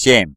7.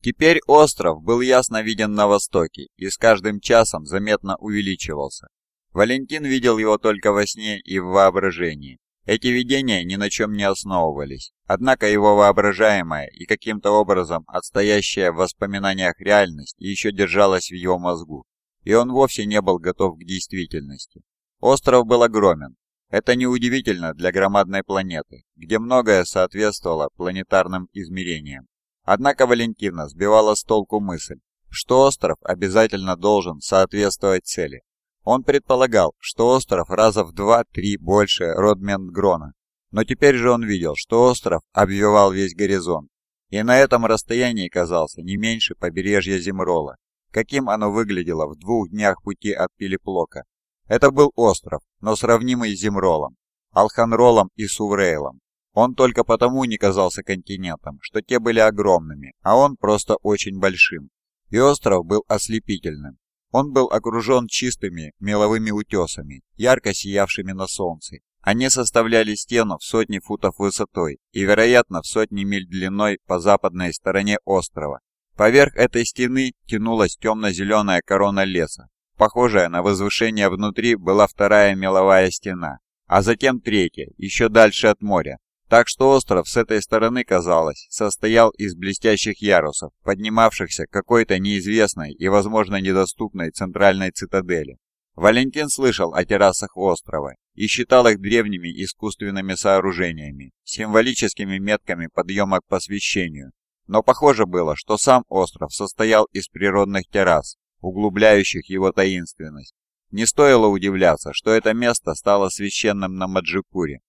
Теперь остров был ясно виден на востоке и с каждым часом заметно увеличивался. Валентин видел его только во сне и в воображении. Эти видения ни на чем не основывались, однако его воображаемая и каким-то образом отстоящая в воспоминаниях реальность еще держалась в его мозгу, и он вовсе не был готов к действительности. Остров был огромен. Это неудивительно для громадной планеты, где многое соответствовало планетарным измерениям. Однако Валентина сбивала с толку мысль, что остров обязательно должен соответствовать цели. Он предполагал, что остров раза в два-три больше Родмендгрона, но теперь же он видел, что остров обвивал весь горизонт, и на этом расстоянии казался не меньше побережья Земрола, каким оно выглядело в двух днях пути от Пилиплока. Это был остров, но сравнимый с Земролом, Алханролом и Суврейлом. Он только потому не казался континентом, что те были огромными, а он просто очень большим. И остров был ослепительным, он был окружен чистыми меловыми утесами, ярко сиявшими на солнце. Они составляли стену в сотни футов высотой и, вероятно, в сотни миль длиной по западной стороне острова. Поверх этой стены тянулась темно-зеленая корона леса. Похожая на возвышение внутри была вторая меловая стена, а затем третья, еще дальше от моря, так что остров с этой стороны, казалось, состоял из блестящих ярусов, поднимавшихся к какой-то неизвестной и, возможно, недоступной центральной цитадели. Валентин слышал о террасах острова и считал их древними искусственными сооружениями, символическими метками подъема к посвящению. Но похоже было, что сам остров состоял из природных террас, углубляющих его таинственность. Не стоило удивляться, что это место стало священным на Маджикуре,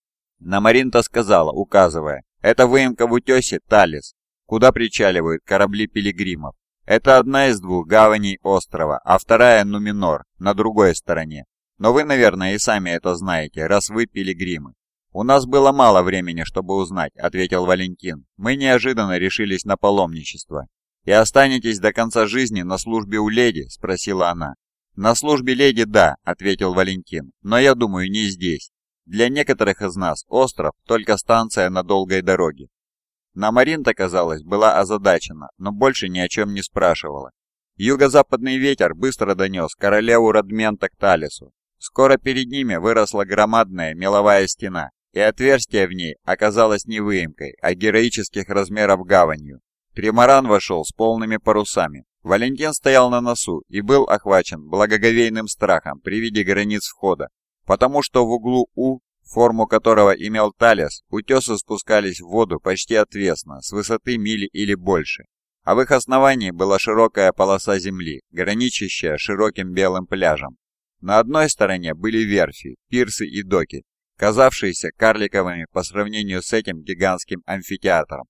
Намаринта сказала, указывая, «Это выемка в утесе Талис, куда причаливают корабли пилигримов. Это одна из двух гаваней острова, а вторая Нуминор, на другой стороне. Но вы, наверное, и сами это знаете, раз вы пилигримы». «У нас было мало времени, чтобы узнать», — ответил Валентин. «Мы неожиданно решились на паломничество». «И останетесь до конца жизни на службе у леди?» — спросила она. «На службе леди, да», — ответил Валентин, — «но я думаю, не здесь. Для некоторых из нас остров – только станция на долгой дороге. Намаринта, казалось, была озадачена, но больше ни о чем не спрашивала. Юго-западный ветер быстро донес королеву Радмента к Талису. Скоро перед ними выросла громадная меловая стена, и отверстие в ней оказалось не выемкой, а героических размеров гаванью. Тримаран вошел с полными парусами. Валентин стоял на носу и был охвачен благоговейным страхом при виде границ входа, потому что в углу У, форму которого имел Талес, утесы спускались в воду почти отвесно, с высоты мили или больше, а в их основании была широкая полоса земли, граничащая широким белым пляжем. На одной стороне были верфи, пирсы и доки, казавшиеся карликовыми по сравнению с этим гигантским амфитеатром.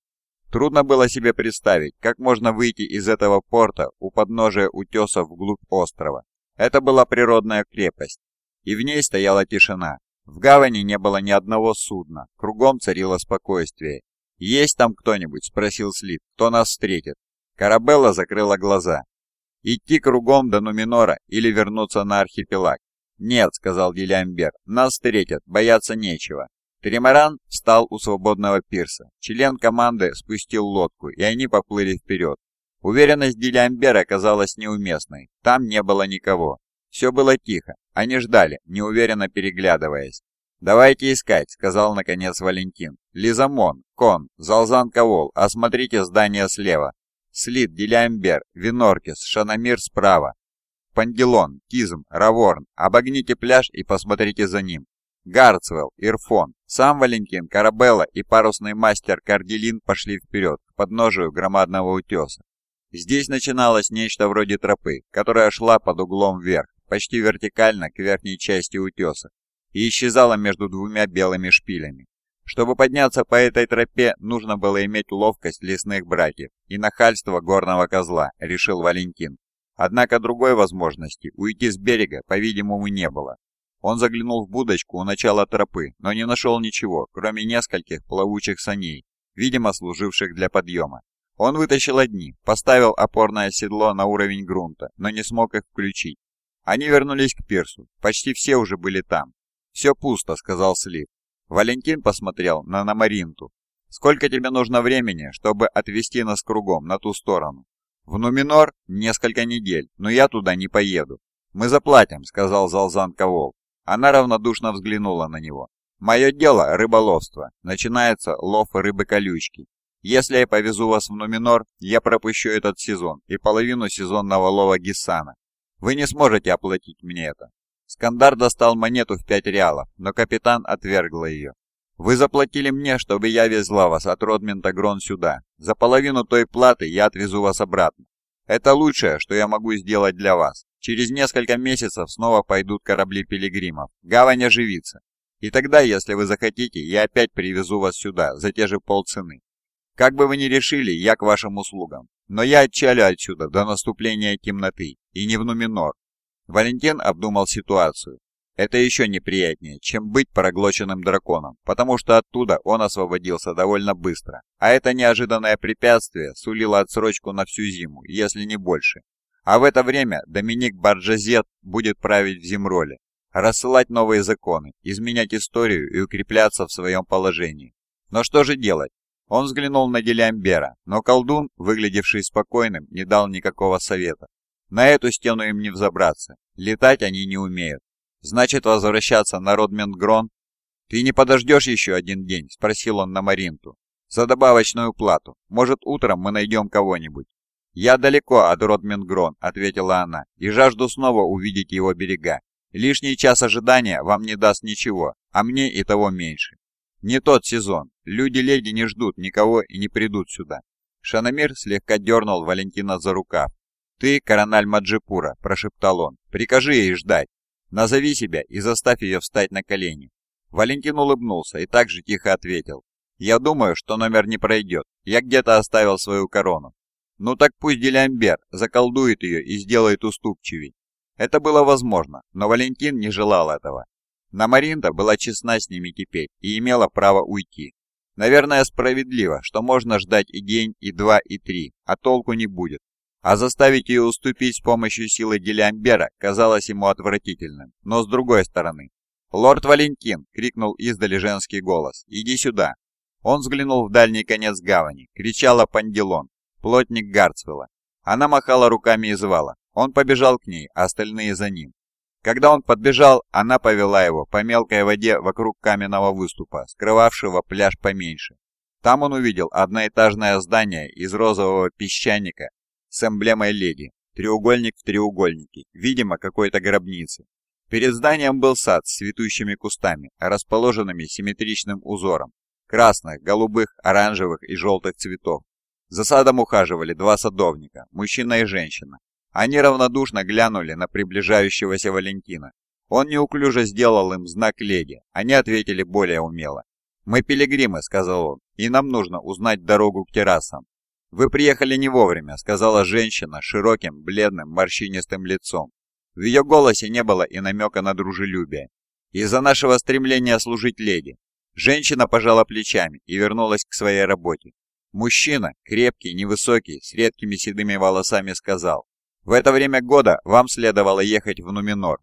Трудно было себе представить, как можно выйти из этого порта у подножия утесов вглубь острова. Это была природная крепость, и в ней стояла тишина. В гавани не было ни одного судна, кругом царило спокойствие. «Есть там кто-нибудь?» – спросил Слит. «Кто нас встретит?» Карабелла закрыла глаза. «Идти кругом до Нуминора или вернуться на архипелаг?» «Нет», – сказал Дилямбер, – «нас встретят, бояться нечего». Тримаран встал у свободного пирса. Член команды спустил лодку, и они поплыли вперед. Уверенность Дилямбера казалась неуместной. Там не было никого. Все было тихо, они ждали, неуверенно переглядываясь. «Давайте искать», — сказал наконец Валентин. «Лизамон, Кон, Залзан Кавол, осмотрите здание слева. Слит, Дилямбер, Виноркис, Шанамир справа. Пандилон, Кизм, Раворн, обогните пляж и посмотрите за ним. Гарцвелл, Ирфон, сам Валентин, Карабелла и парусный мастер Карделин пошли вперед, к подножию громадного утеса. Здесь начиналось нечто вроде тропы, которая шла под углом вверх почти вертикально к верхней части утеса и исчезала между двумя белыми шпилями. Чтобы подняться по этой тропе, нужно было иметь ловкость лесных братьев и нахальство горного козла, решил Валентин. Однако другой возможности уйти с берега, по-видимому, не было. Он заглянул в будочку у начала тропы, но не нашел ничего, кроме нескольких плавучих саней, видимо, служивших для подъема. Он вытащил одни, поставил опорное седло на уровень грунта, но не смог их включить. Они вернулись к пирсу. Почти все уже были там. «Все пусто», — сказал Слив. Валентин посмотрел на Намаринту. Сколько тебе нужно времени, чтобы отвезти нас кругом на ту сторону? В Нуминор несколько недель, но я туда не поеду. Мы заплатим, сказал Залзан Ковол. Она равнодушно взглянула на него. Мое дело – рыболовство. Начинается лов рыбы-колючки. Если я повезу вас в Нуминор, я пропущу этот сезон и половину сезонного лова Гиссана. Вы не сможете оплатить мне это. Скандар достал монету в пять реалов, но капитан отвергла ее. Вы заплатили мне, чтобы я везла вас от Родминта Грон сюда. За половину той платы я отвезу вас обратно. Это лучшее, что я могу сделать для вас. Через несколько месяцев снова пойдут корабли пилигримов. Гавань оживится. И тогда, если вы захотите, я опять привезу вас сюда за те же полцены. Как бы вы ни решили, я к вашим услугам. Но я отчалю отсюда до наступления темноты, и не в Нуминор. Валентин обдумал ситуацию. Это еще неприятнее, чем быть проглоченным драконом, потому что оттуда он освободился довольно быстро. А это неожиданное препятствие сулило отсрочку на всю зиму, если не больше. А в это время Доминик Барджазет будет править в Зимроле, рассылать новые законы, изменять историю и укрепляться в своем положении. Но что же делать? Он взглянул на Делямбера, но колдун, выглядевший спокойным, не дал никакого совета. На эту стену им не взобраться, летать они не умеют. Значит, возвращаться на Родмендгрон? Ты не подождешь еще один день? Спросил он на Маринту. За добавочную плату. Может, утром мы найдем кого-нибудь. «Я далеко от Родмингрон», — ответила она, — «и жажду снова увидеть его берега. Лишний час ожидания вам не даст ничего, а мне и того меньше. Не тот сезон. Люди-леди не ждут никого и не придут сюда. Шанамир слегка дернул Валентина за рукав. «Ты, корональ Маджипура», – прошептал он, – «прикажи ей ждать. Назови себя и заставь ее встать на колени». Валентин улыбнулся и также тихо ответил. «Я думаю, что номер не пройдет. Я где-то оставил свою корону». «Ну так пусть Делямбер заколдует ее и сделает уступчивей». Это было возможно, но Валентин не желал этого. Намаринда была честна с ними теперь и имела право уйти. Наверное, справедливо, что можно ждать и день, и два, и три, а толку не будет. А заставить ее уступить с помощью силы Гелиамбера казалось ему отвратительным. Но с другой стороны... «Лорд Валентин!» — крикнул издали женский голос. «Иди сюда!» Он взглянул в дальний конец гавани. Кричала Пандилон, плотник Гарцвелла. Она махала руками и звала. Он побежал к ней, а остальные за ним. Когда он подбежал, она повела его по мелкой воде вокруг каменного выступа, скрывавшего пляж поменьше. Там он увидел одноэтажное здание из розового песчаника с эмблемой леди, треугольник в треугольнике, видимо, какой-то гробницы. Перед зданием был сад с цветущими кустами, расположенными симметричным узором красных, голубых, оранжевых и желтых цветов. За садом ухаживали два садовника, мужчина и женщина, они равнодушно глянули на приближающегося Валентина. Он неуклюже сделал им знак леди. Они ответили более умело. «Мы пилигримы», — сказал он, — «и нам нужно узнать дорогу к террасам». «Вы приехали не вовремя», — сказала женщина широким, бледным, морщинистым лицом. В ее голосе не было и намека на дружелюбие. «Из-за нашего стремления служить леди». Женщина пожала плечами и вернулась к своей работе. Мужчина, крепкий, невысокий, с редкими седыми волосами, сказал, в это время года вам следовало ехать в Нуминор.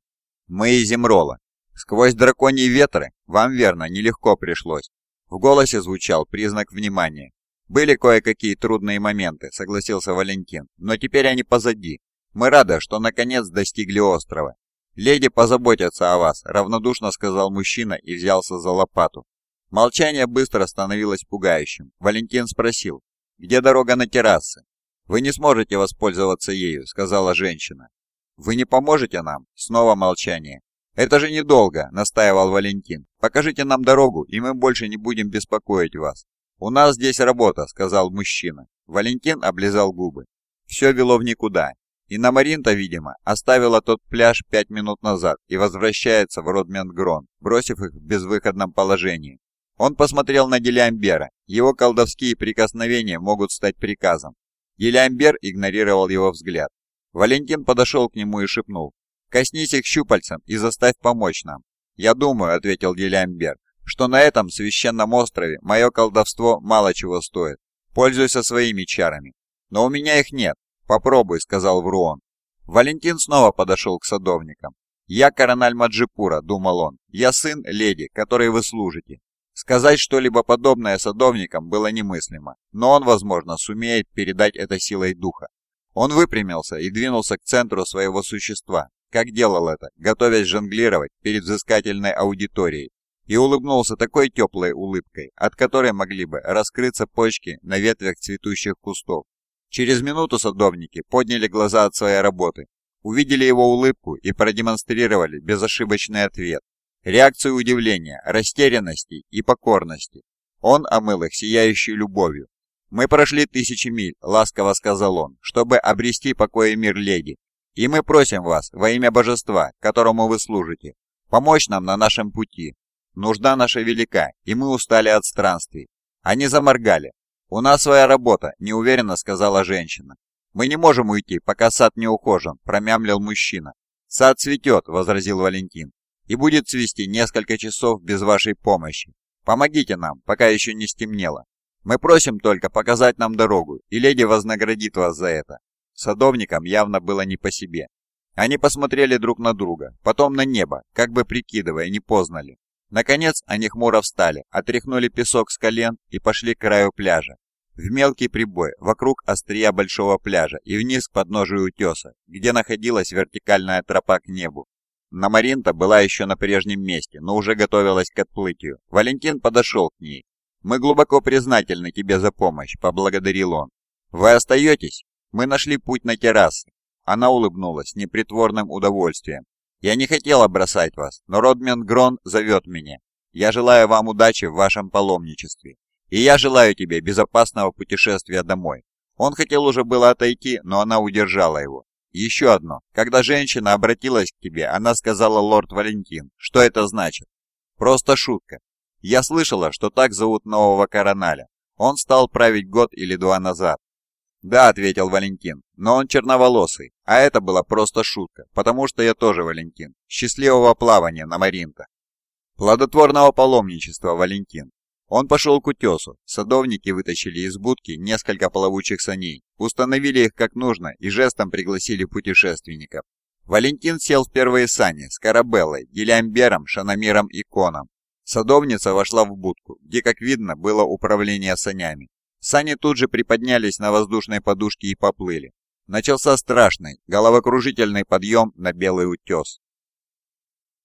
Мы из Земрола. Сквозь драконьи ветры вам, верно, нелегко пришлось. В голосе звучал признак внимания. Были кое-какие трудные моменты, согласился Валентин, но теперь они позади. Мы рады, что наконец достигли острова. Леди позаботятся о вас, равнодушно сказал мужчина и взялся за лопату. Молчание быстро становилось пугающим. Валентин спросил, где дорога на террасы? «Вы не сможете воспользоваться ею», — сказала женщина. «Вы не поможете нам?» Снова молчание. «Это же недолго», — настаивал Валентин. «Покажите нам дорогу, и мы больше не будем беспокоить вас». «У нас здесь работа», — сказал мужчина. Валентин облизал губы. Все вело в никуда. И на Маринта, видимо, оставила тот пляж пять минут назад и возвращается в Родмендгрон, бросив их в безвыходном положении. Он посмотрел на Делямбера. Его колдовские прикосновения могут стать приказом. Елямбер игнорировал его взгляд. Валентин подошел к нему и шепнул. «Коснись их щупальцем и заставь помочь нам». «Я думаю», — ответил Елямбер, «что на этом священном острове мое колдовство мало чего стоит. Пользуйся своими чарами». «Но у меня их нет». «Попробуй», — сказал Вруон. Валентин снова подошел к садовникам. «Я корональ Маджипура», — думал он. «Я сын леди, которой вы служите. Сказать что-либо подобное садовникам было немыслимо, но он, возможно, сумеет передать это силой духа. Он выпрямился и двинулся к центру своего существа, как делал это, готовясь жонглировать перед взыскательной аудиторией, и улыбнулся такой теплой улыбкой, от которой могли бы раскрыться почки на ветвях цветущих кустов. Через минуту садовники подняли глаза от своей работы, увидели его улыбку и продемонстрировали безошибочный ответ. Реакцию удивления, растерянности и покорности. Он омыл их сияющей любовью. «Мы прошли тысячи миль», — ласково сказал он, — «чтобы обрести покой и мир леди. И мы просим вас, во имя божества, которому вы служите, помочь нам на нашем пути. Нужда наша велика, и мы устали от странствий». Они заморгали. «У нас своя работа», — неуверенно сказала женщина. «Мы не можем уйти, пока сад не ухожен», — промямлил мужчина. «Сад цветет», — возразил Валентин и будет цвести несколько часов без вашей помощи. Помогите нам, пока еще не стемнело. Мы просим только показать нам дорогу, и леди вознаградит вас за это». Садовникам явно было не по себе. Они посмотрели друг на друга, потом на небо, как бы прикидывая, не поздно ли. Наконец они хмуро встали, отряхнули песок с колен и пошли к краю пляжа. В мелкий прибой, вокруг острия большого пляжа и вниз к подножию утеса, где находилась вертикальная тропа к небу. Намаринта была еще на прежнем месте, но уже готовилась к отплытию. Валентин подошел к ней. «Мы глубоко признательны тебе за помощь», — поблагодарил он. «Вы остаетесь? Мы нашли путь на террасы». Она улыбнулась непритворным удовольствием. «Я не хотела бросать вас, но Родмен Грон зовет меня. Я желаю вам удачи в вашем паломничестве. И я желаю тебе безопасного путешествия домой». Он хотел уже было отойти, но она удержала его. Еще одно. Когда женщина обратилась к тебе, она сказала лорд Валентин. Что это значит? Просто шутка. Я слышала, что так зовут нового короналя. Он стал править год или два назад. «Да», — ответил Валентин, — «но он черноволосый, а это была просто шутка, потому что я тоже Валентин. Счастливого плавания на Маринта». «Плодотворного паломничества, Валентин. Он пошел к утесу. Садовники вытащили из будки несколько плавучих саней, установили их как нужно и жестом пригласили путешественников. Валентин сел в первые сани с Карабеллой, Гелиамбером, Шанамиром и Коном. Садовница вошла в будку, где, как видно, было управление санями. Сани тут же приподнялись на воздушной подушке и поплыли. Начался страшный, головокружительный подъем на Белый утес.